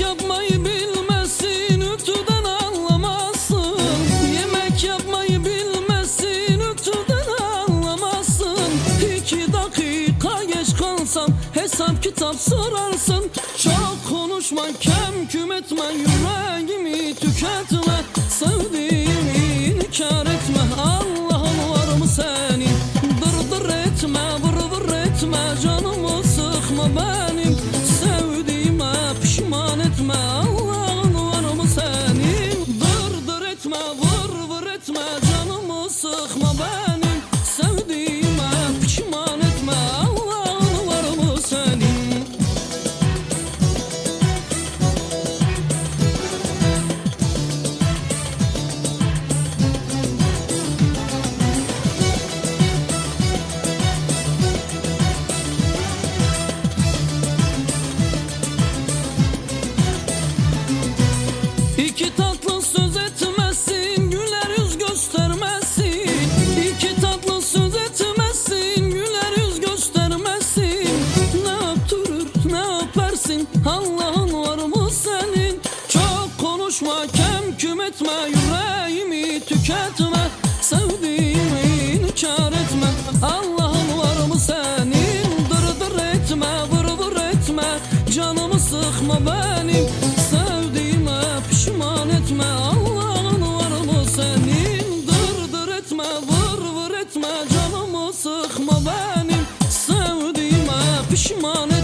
yapmayı bilmezsin Ütüden anlamazsın. Yemek yapmayı bilmezsin Ütüden anlamazsın. İki dakika geç kalsam Hesap kitap sorarsın. Çok konuşma kem küm etme Yüreğimi İki tatlı söz etmezsin, güler yüz. İki tatlı söz etmezsin, güler yüz. Ne yaptırır, ne yaparsın, Allah'ın var mı senin? Çok konuşma, kem küm etme, yüreğimi tüketme. Sevdiğimi inkar etme, Allah'ın var mı senin? Dır dır etme, vır vır etme, canımı sıkma benim. Canımı sıkma benim. Sevdiğime pişman